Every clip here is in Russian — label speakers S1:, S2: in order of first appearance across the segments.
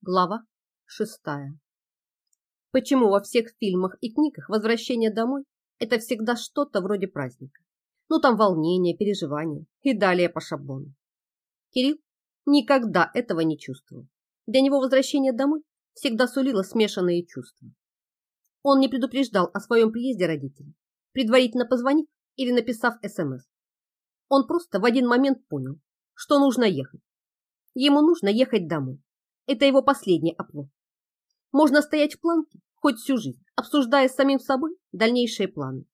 S1: Глава шестая. Почему во всех фильмах и книгах возвращение домой – это всегда что-то вроде праздника? Ну там волнение, переживания и далее по шаблону. Кирилл никогда этого не чувствовал. Для него возвращение домой всегда сулило смешанные чувства. Он не предупреждал о своем приезде родителей, предварительно позвонив или написав СМС. Он просто в один момент понял, что нужно ехать. Ему нужно ехать домой это его последний оплот. Можно стоять в планке хоть всю жизнь, обсуждая с самим собой дальнейшие планы.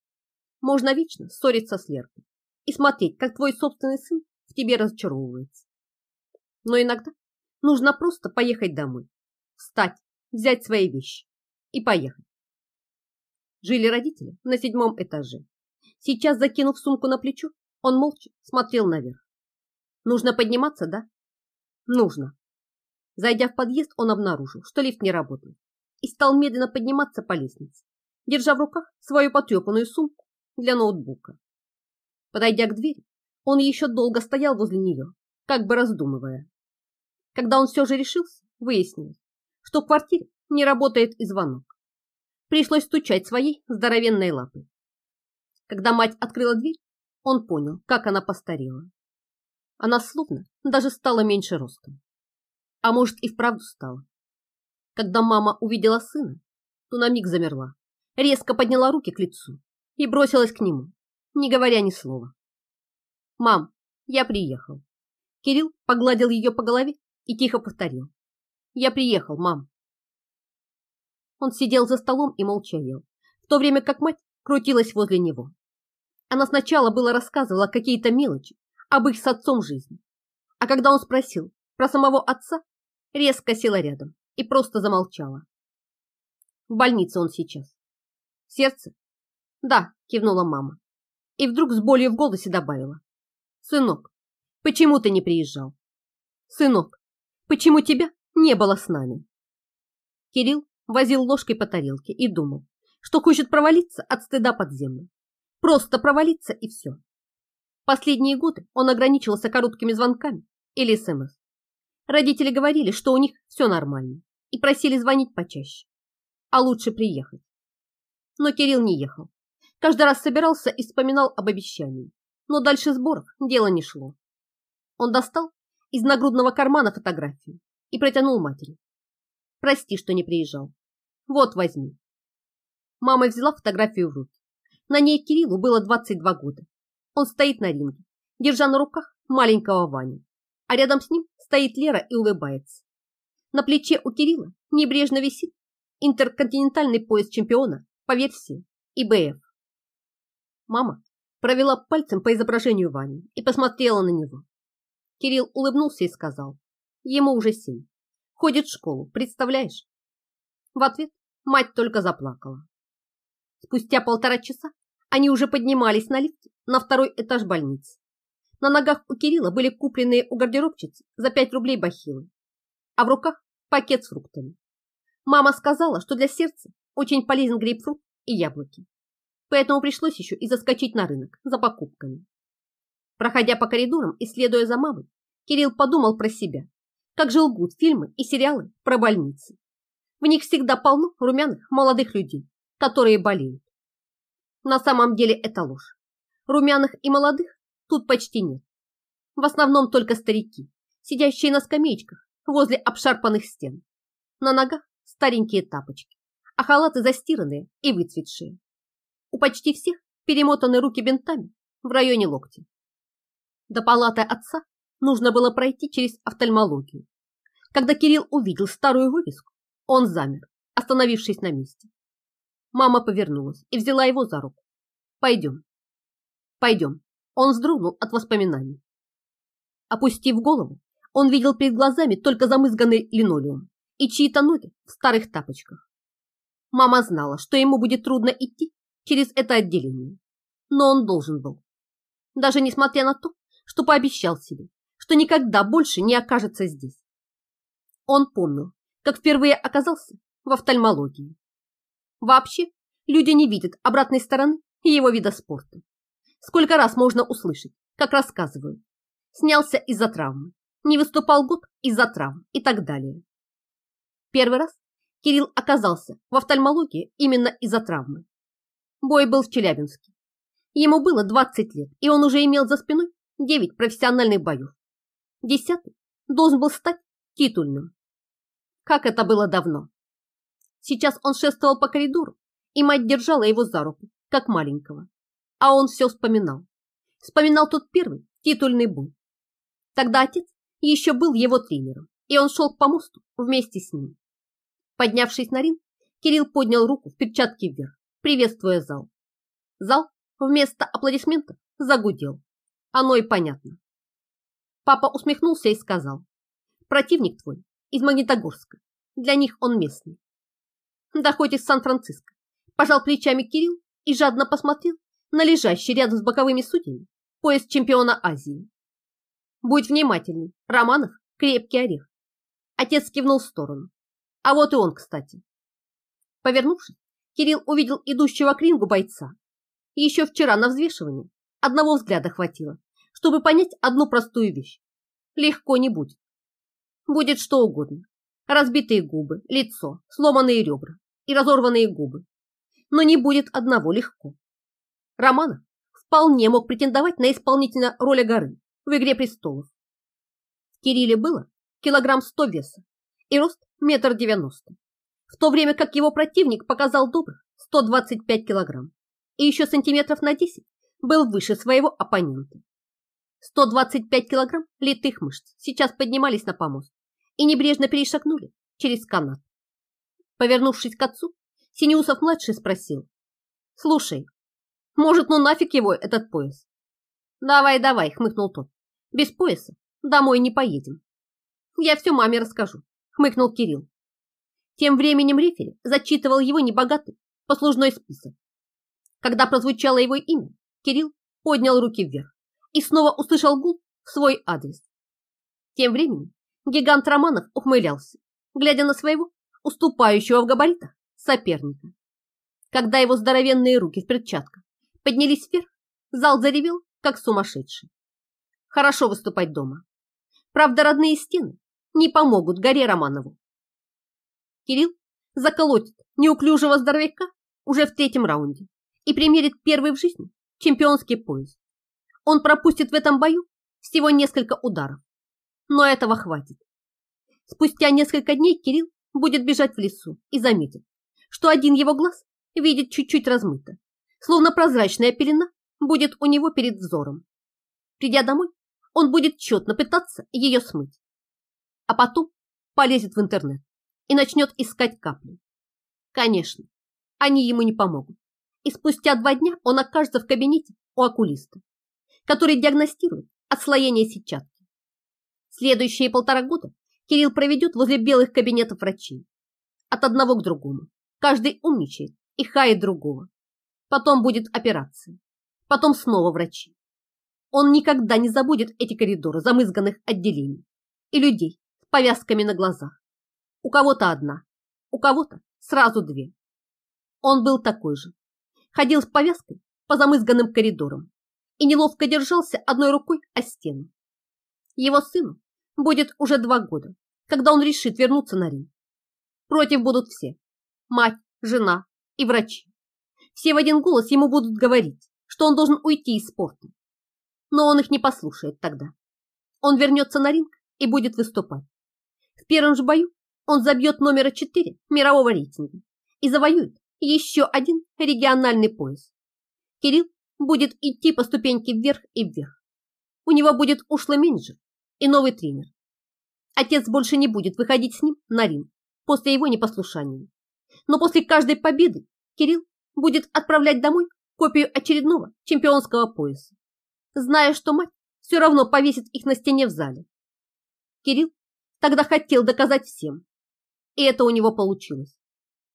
S1: Можно вечно ссориться с Леркой и смотреть, как твой собственный сын в тебе разочаровывается. Но иногда нужно просто поехать домой, встать, взять свои вещи и поехать. Жили родители на седьмом этаже. Сейчас, закинув сумку на плечо, он молча смотрел наверх. Нужно подниматься, да? Нужно. Зайдя в подъезд, он обнаружил, что лифт не работает, и стал медленно подниматься по лестнице, держа в руках свою потрепанную сумку для ноутбука. Подойдя к двери, он еще долго стоял возле нее, как бы раздумывая. Когда он все же решился, выяснилось, что в квартире не работает и звонок. Пришлось стучать своей здоровенной лапой. Когда мать открыла дверь, он понял, как она постарела. Она словно даже стала меньше ростом а может и вправду стало. Когда мама увидела сына, то на миг замерла, резко подняла руки к лицу и бросилась к нему, не говоря ни слова. «Мам, я приехал». Кирилл погладил ее по голове и тихо повторил. «Я приехал, мам». Он сидел за столом и молча ел, в то время как мать крутилась возле него. Она сначала было рассказывала какие-то мелочи об их с отцом жизни, а когда он спросил про самого отца, резко села рядом и просто замолчала. В больнице он сейчас. Сердце? Да, кивнула мама. И вдруг с болью в голосе добавила. Сынок, почему ты не приезжал? Сынок, почему тебя не было с нами? Кирилл возил ложкой по тарелке и думал, что хочет провалиться от стыда под землю. Просто провалиться и все. Последние годы он ограничивался короткими звонками или СМС. Родители говорили, что у них все нормально, и просили звонить почаще, а лучше приехать. Но Кирилл не ехал. Каждый раз собирался и вспоминал об обещании, но дальше сборов дело не шло. Он достал из нагрудного кармана фотографию и протянул матери. «Прости, что не приезжал. Вот, возьми». Мама взяла фотографию в руки. На ней Кириллу было 22 года. Он стоит на ринге, держа на руках маленького Ваню, а рядом с ним стоит Лера и улыбается. На плече у Кирилла небрежно висит интерконтинентальный пояс чемпиона по версии ИБФ. Мама провела пальцем по изображению Вани и посмотрела на него. Кирилл улыбнулся и сказал, ему уже семь. Ходит в школу, представляешь? В ответ мать только заплакала. Спустя полтора часа они уже поднимались на лифте на второй этаж больницы. На ногах у Кирилла были купленные у гардеробщицы за 5 рублей бахилы, а в руках пакет с фруктами. Мама сказала, что для сердца очень полезен грейпфрут и яблоки. Поэтому пришлось еще и заскочить на рынок за покупками. Проходя по коридорам и следуя за мамой, Кирилл подумал про себя, как же лгут фильмы и сериалы про больницы. В них всегда полно румяных молодых людей, которые болеют. На самом деле это ложь. Румяных и молодых тут почти нет. В основном только старики, сидящие на скамеечках возле обшарпанных стен. На ногах старенькие тапочки, а халаты застиранные и выцветшие. У почти всех перемотаны руки бинтами в районе локтя. До палаты отца нужно было пройти через офтальмологию. Когда Кирилл увидел старую вывеску, он замер, остановившись на месте. Мама повернулась и взяла его за руку. «Пойдем, пойдем». Он вздрогнул от воспоминаний. Опустив голову, он видел перед глазами только замызганный линолеум и чьи-то ноги в старых тапочках. Мама знала, что ему будет трудно идти через это отделение, но он должен был. Даже несмотря на то, что пообещал себе, что никогда больше не окажется здесь. Он помнил, как впервые оказался в офтальмологии. Вообще, люди не видят обратной стороны его вида спорта. Сколько раз можно услышать, как рассказывают. Снялся из-за травмы, не выступал год из-за травм и так далее. Первый раз Кирилл оказался в офтальмологии именно из-за травмы. Бой был в Челябинске. Ему было 20 лет, и он уже имел за спиной 9 профессиональных боев. Десятый должен был стать титульным. Как это было давно. Сейчас он шествовал по коридору, и мать держала его за руку, как маленького. А он все вспоминал. Вспоминал тот первый титульный бой. Тогда отец еще был его тренером, и он шел по мосту вместе с ним. Поднявшись на ринг, Кирилл поднял руку в перчатке вверх, приветствуя зал. Зал вместо аплодисментов загудел. Оно и понятно. Папа усмехнулся и сказал, противник твой из Магнитогорска, для них он местный. Да хоть из Сан-Франциско. Пожал плечами Кирилл и жадно посмотрел на лежащий рядом с боковыми судьями пояс чемпиона Азии. Будь внимательней, Романов – крепкий орех. Отец кивнул в сторону. А вот и он, кстати. Повернувшись, Кирилл увидел идущего к рингу бойца. Еще вчера на взвешивании одного взгляда хватило, чтобы понять одну простую вещь. Легко не будет. Будет что угодно. Разбитые губы, лицо, сломанные ребра и разорванные губы. Но не будет одного легко. Романов вполне мог претендовать на исполнительно роли горы в «Игре престолов». Кирилле было килограмм сто веса и рост метр девяносто, в то время как его противник показал добрых 125 килограмм и еще сантиметров на 10 был выше своего оппонента. 125 килограмм литых мышц сейчас поднимались на помост и небрежно перешагнули через канат. Повернувшись к отцу, Синеусов-младший спросил. «Слушай, может, ну нафиг его этот пояс?» «Давай, давай», — хмыкнул тот. «Без пояса домой не поедем». «Я все маме расскажу», — хмыкнул Кирилл. Тем временем рефери зачитывал его небогатый послужной список. Когда прозвучало его имя, Кирилл поднял руки вверх и снова услышал гул в свой адрес. Тем временем гигант Романов ухмылялся, глядя на своего, уступающего в габаритах, соперника. Когда его здоровенные руки в перчатках поднялись вверх, зал заревел, как сумасшедший. Хорошо выступать дома. Правда, родные стены не помогут горе Романову. Кирилл заколотит неуклюжего здоровяка уже в третьем раунде и примерит первый в жизни чемпионский пояс. Он пропустит в этом бою всего несколько ударов, но этого хватит. Спустя несколько дней Кирилл будет бежать в лесу и заметит, что один его глаз видит чуть-чуть размыто, словно прозрачная пелена будет у него перед взором. Придя домой, он будет четно пытаться ее смыть, а потом полезет в интернет и начнет искать капли. Конечно, они ему не помогут, и спустя два дня он окажется в кабинете у окулиста, который диагностирует отслоение сетчатки. Следующие полтора года Кирилл проведет возле белых кабинетов врачей. От одного к другому. Каждый умничает и хает другого. Потом будет операция. Потом снова врачи. Он никогда не забудет эти коридоры замызганных отделений и людей с повязками на глазах. У кого-то одна, у кого-то сразу две. Он был такой же. Ходил с повязкой по замызганным коридорам и неловко держался одной рукой о стену. Его сыну будет уже два года, когда он решит вернуться на ринг. Против будут все – мать, жена и врачи. Все в один голос ему будут говорить, что он должен уйти из спорта. Но он их не послушает тогда. Он вернется на ринг и будет выступать. В первом же бою он забьет номера 4 мирового рейтинга и завоюет еще один региональный пояс. Кирилл будет идти по ступеньке вверх и вверх. У него будет ушлый менеджер и новый тренер. Отец больше не будет выходить с ним на ринг после его непослушания. Но после каждой победы Кирилл будет отправлять домой копию очередного чемпионского пояса, зная, что мать все равно повесит их на стене в зале. Кирилл тогда хотел доказать всем, и это у него получилось.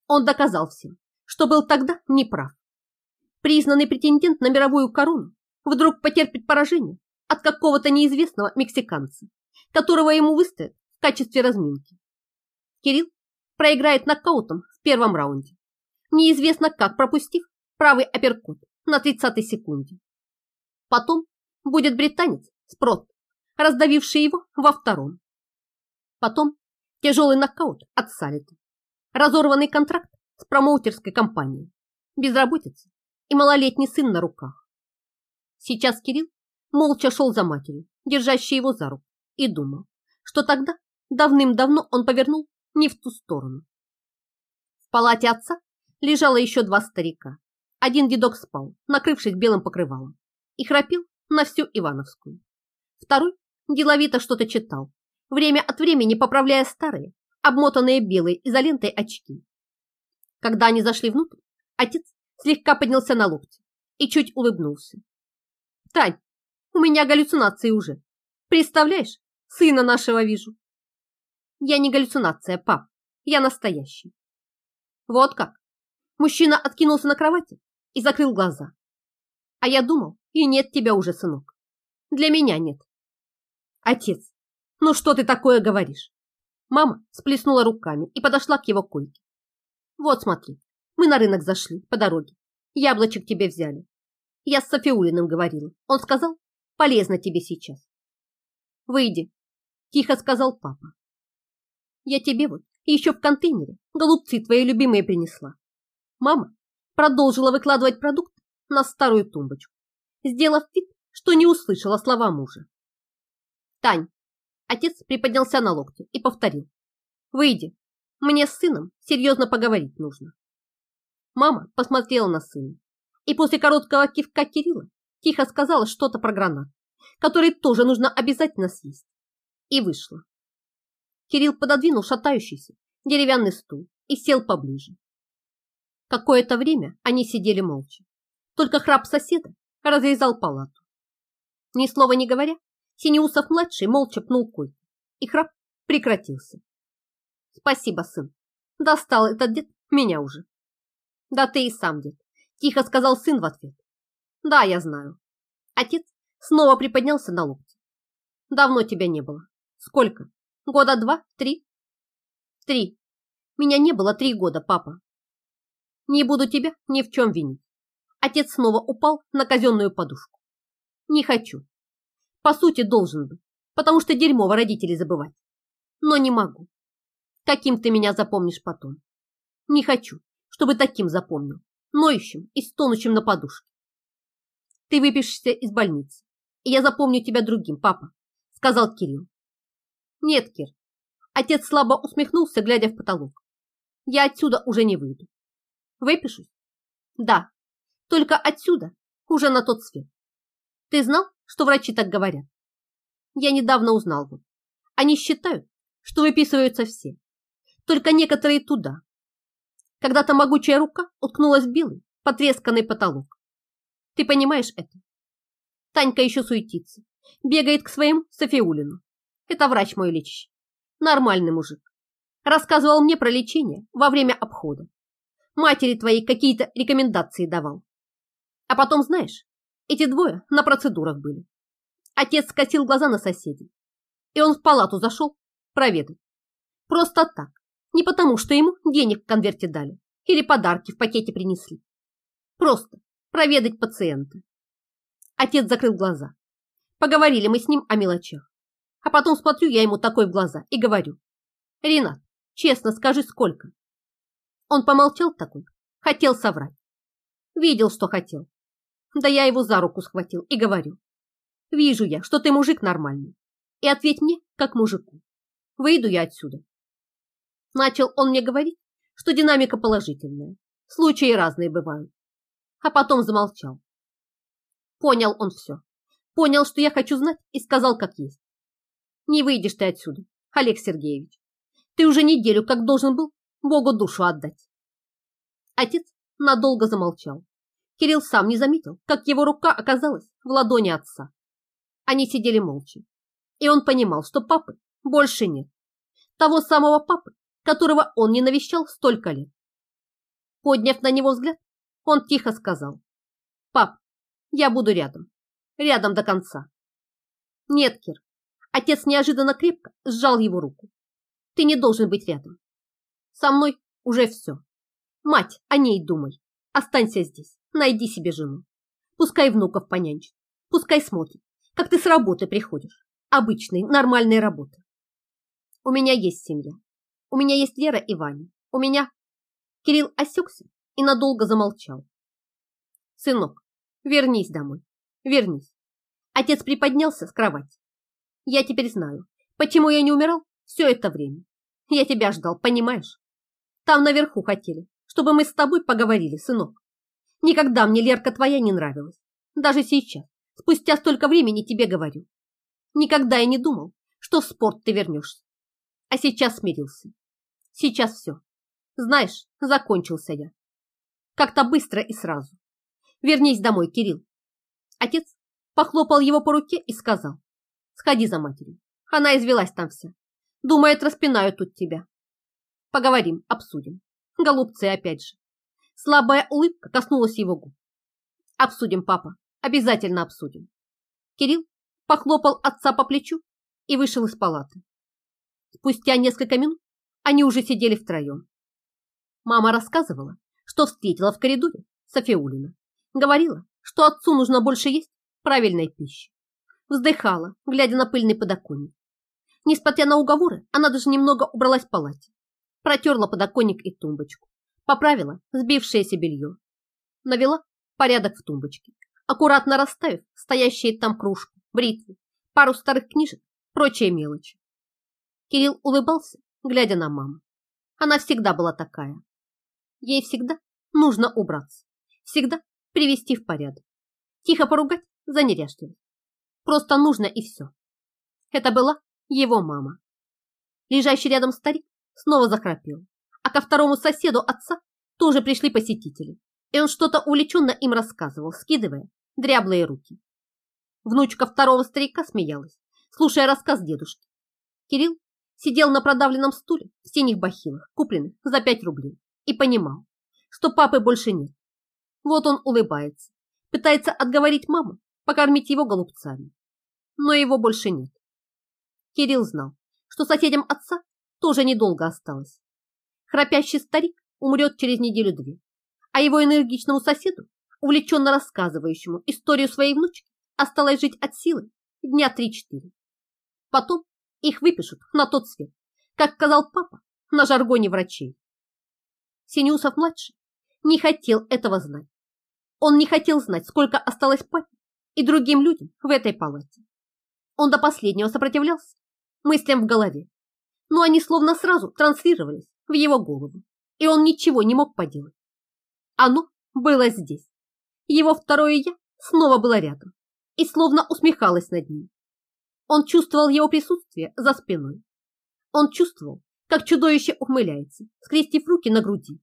S1: Он доказал всем, что был тогда неправ. Признанный претендент на мировую корону вдруг потерпит поражение от какого-то неизвестного мексиканца, которого ему выставят в качестве разминки. Кирилл проиграет нокаутом в первом раунде, неизвестно как пропустив правый апперкот на 30-й секунде. Потом будет британец Спрот, раздавивший его во втором. Потом Тяжелый нокаут от Салита. Разорванный контракт с промоутерской компанией. Безработица и малолетний сын на руках. Сейчас Кирилл молча шел за матерью, держащей его за руку, и думал, что тогда давным-давно он повернул не в ту сторону. В палате отца лежало еще два старика. Один дедок спал, накрывшись белым покрывалом, и храпел на всю Ивановскую. Второй деловито что-то читал, время от времени поправляя старые, обмотанные белой изолентой очки. Когда они зашли внутрь, отец слегка поднялся на локти и чуть улыбнулся. «Тань, у меня галлюцинации уже. Представляешь, сына нашего вижу». «Я не галлюцинация, пап, я настоящий». «Вот как?» Мужчина откинулся на кровати и закрыл глаза. «А я думал, и нет тебя уже, сынок. Для меня нет». «Отец, ну что ты такое говоришь?» Мама сплеснула руками и подошла к его койке. «Вот смотри, мы на рынок зашли по дороге. Яблочек тебе взяли. Я с Софиулиным говорила. Он сказал, полезно тебе сейчас. Выйди, тихо сказал папа. Я тебе вот еще в контейнере голубцы твои любимые принесла. Мама продолжила выкладывать продукт на старую тумбочку, сделав вид, что не услышала слова мужа. Тань, отец приподнялся на локте и повторил. Выйди, мне с сыном серьезно поговорить нужно. Мама посмотрела на сына и после короткого кивка Кирилла тихо сказала что-то про гранат, который тоже нужно обязательно съесть, и вышла. Кирилл пододвинул шатающийся деревянный стул и сел поближе. Какое-то время они сидели молча. Только храп соседа разрезал палату. Ни слова не говоря, Синеусов-младший молча пнул койку, и храп прекратился. «Спасибо, сын. Достал этот дед меня уже. Да ты и сам, дед, тихо сказал сын в ответ. Да, я знаю. Отец снова приподнялся на локте. Давно тебя не было. Сколько? Года два? Три? Три. Меня не было три года, папа. Не буду тебя ни в чем винить. Отец снова упал на казенную подушку. Не хочу. По сути, должен бы, потому что дерьмово родителей забывать. Но не могу. Каким ты меня запомнишь потом? Не хочу чтобы таким запомнил, ноющим и стонущим на подушке. Ты выпишешься из больницы, и я запомню тебя другим, папа, сказал Кирилл. Нет, Кир. Отец слабо усмехнулся, глядя в потолок. Я отсюда уже не выйду. Выпишусь? Да, только отсюда, уже на тот свет. Ты знал, что врачи так говорят? Я недавно узнал бы. Они считают, что выписываются все. Только некоторые туда, когда-то могучая рука уткнулась в белый, потресканный потолок. Ты понимаешь это? Танька еще суетится, бегает к своему Софиулину. Это врач мой лечащий. Нормальный мужик. Рассказывал мне про лечение во время обхода. Матери твоей какие-то рекомендации давал. А потом, знаешь, эти двое на процедурах были. Отец скосил глаза на соседей. И он в палату зашел проведать. Просто так, не потому, что ему денег в конверте дали или подарки в пакете принесли. Просто проведать пациента. Отец закрыл глаза. Поговорили мы с ним о мелочах. А потом смотрю я ему такой в глаза и говорю. Ренат, честно скажи, сколько? Он помолчал такой, хотел соврать. Видел, что хотел. Да я его за руку схватил и говорю. Вижу я, что ты мужик нормальный. И ответь мне, как мужику. Выйду я отсюда Начал он мне говорить, что динамика положительная, случаи разные бывают. А потом замолчал. Понял он все. Понял, что я хочу знать, и сказал, как есть. Не выйдешь ты отсюда, Олег Сергеевич. Ты уже неделю как должен был Богу душу отдать. Отец надолго замолчал. Кирилл сам не заметил, как его рука оказалась в ладони отца. Они сидели молча. И он понимал, что папы больше нет. Того самого папы, которого он не навещал столько лет. Подняв на него взгляд, он тихо сказал. «Пап, я буду рядом. Рядом до конца». «Нет, Кир». Отец неожиданно крепко сжал его руку. «Ты не должен быть рядом. Со мной уже все. Мать, о ней думай. Останься здесь, найди себе жену. Пускай внуков понянчит, пускай смотрит, как ты с работы приходишь. Обычной, нормальной работы. У меня есть семья, У меня есть Лера и Ваня. У меня...» Кирилл осекся и надолго замолчал. «Сынок, вернись домой. Вернись». Отец приподнялся с кровати. «Я теперь знаю, почему я не умирал все это время. Я тебя ждал, понимаешь? Там наверху хотели, чтобы мы с тобой поговорили, сынок. Никогда мне Лерка твоя не нравилась. Даже сейчас, спустя столько времени тебе говорю. Никогда я не думал, что в спорт ты вернешься. А сейчас смирился. Сейчас все. Знаешь, закончился я. Как-то быстро и сразу. Вернись домой, Кирилл. Отец похлопал его по руке и сказал. Сходи за матерью. Она извелась там вся. Думает, распинаю тут тебя. Поговорим, обсудим. Голубцы опять же. Слабая улыбка коснулась его губ. Обсудим, папа. Обязательно обсудим. Кирилл похлопал отца по плечу и вышел из палаты. Спустя несколько минут они уже сидели втроем. Мама рассказывала, что встретила в коридоре Софиулина. Говорила, что отцу нужно больше есть правильной пищи. Вздыхала, глядя на пыльный подоконник. Несмотря на уговоры, она даже немного убралась в палате. Протерла подоконник и тумбочку. Поправила сбившееся белье. Навела порядок в тумбочке, аккуратно расставив стоящие там кружку, бритву, пару старых книжек, прочие мелочи. Кирилл улыбался, глядя на маму. Она всегда была такая. Ей всегда нужно убраться, всегда привести в порядок, тихо поругать за неряшливость. Просто нужно и все. Это была его мама. Лежащий рядом старик снова захрапел, а ко второму соседу отца тоже пришли посетители, и он что-то увлеченно им рассказывал, скидывая дряблые руки. Внучка второго старика смеялась, слушая рассказ дедушки. Кирилл сидел на продавленном стуле в синих бахилах, купленных за пять рублей, и понимал, что папы больше нет. Вот он улыбается, пытается отговорить маму, покормить его голубцами. Но его больше нет. Кирилл знал, что соседям отца тоже недолго осталось. Храпящий старик умрет через неделю-две, а его энергичному соседу, увлеченно рассказывающему историю своей внучки, осталось жить от силы дня три-четыре. Потом их выпишут на тот свет, как сказал папа на жаргоне врачей. Синюсов-младший не хотел этого знать. Он не хотел знать, сколько осталось папе и другим людям в этой палате. Он до последнего сопротивлялся мыслям в голове, но они словно сразу транслировались в его голову, и он ничего не мог поделать. Оно было здесь. Его второе «я» снова было рядом и словно усмехалось над ним. Он чувствовал его присутствие за спиной. Он чувствовал, как чудовище ухмыляется, скрестив руки на груди.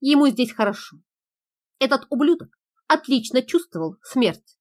S1: Ему здесь хорошо. Этот ублюдок отлично чувствовал смерть.